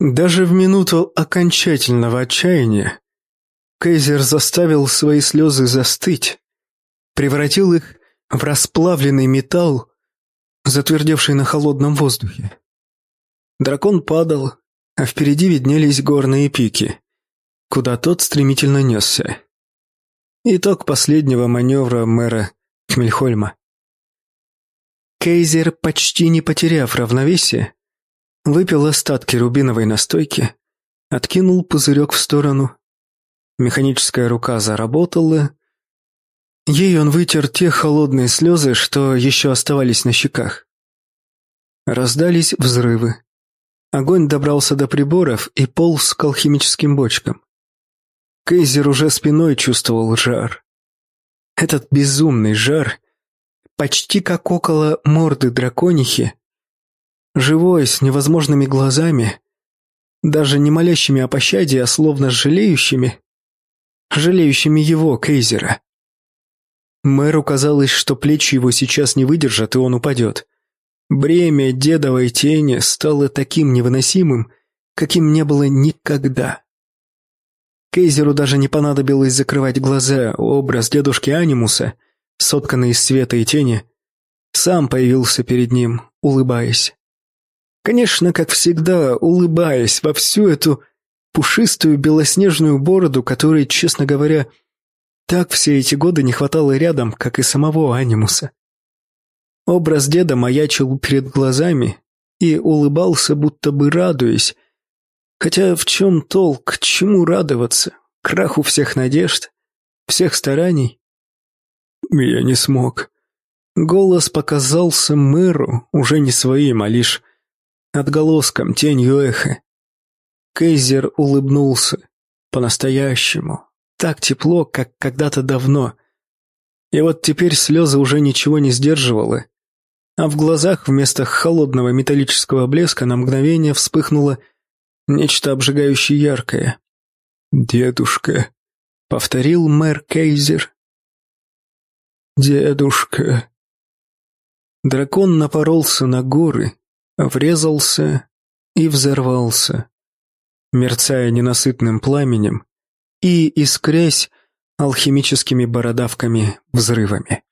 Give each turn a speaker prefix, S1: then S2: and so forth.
S1: Даже в минуту окончательного отчаяния Кейзер заставил свои слезы застыть, превратил их в расплавленный металл, затвердевший на холодном воздухе. Дракон падал, а впереди виднелись горные пики, куда тот стремительно несся. Итог последнего маневра мэра Хмельхольма. Кейзер, почти не потеряв равновесие, выпил остатки рубиновой настойки, откинул пузырек в сторону. Механическая рука заработала. Ей он вытер те холодные слезы, что еще оставались на щеках. Раздались взрывы. Огонь добрался до приборов и полз к алхимическим бочкам. Кейзер уже спиной чувствовал жар. Этот безумный жар, почти как около морды драконихи, живой, с невозможными глазами, даже не молящими о пощаде, а словно жалеющими, жалеющими его, Кейзера. Мэру казалось, что плечи его сейчас не выдержат, и он упадет. Бремя дедовой тени стало таким невыносимым, каким не было никогда. Кейзеру даже не понадобилось закрывать глаза, образ дедушки Анимуса, сотканный из света и тени, сам появился перед ним, улыбаясь. Конечно, как всегда, улыбаясь во всю эту пушистую белоснежную бороду, которой, честно говоря, так все эти годы не хватало рядом, как и самого Анимуса. Образ деда маячил перед глазами и улыбался, будто бы радуясь. Хотя в чем толк, чему радоваться? Краху всех надежд, всех стараний? Я не смог. Голос показался мэру уже не своим, а лишь отголоском, тенью эха. Кейзер улыбнулся. По-настоящему. Так тепло, как когда-то давно. И вот теперь слезы уже ничего не сдерживало, а в глазах вместо холодного металлического блеска на мгновение вспыхнуло нечто обжигающее яркое. «Дедушка», — повторил мэр Кейзер. «Дедушка». Дракон напоролся на горы, врезался и взорвался, мерцая ненасытным пламенем и искрясь алхимическими бородавками взрывами.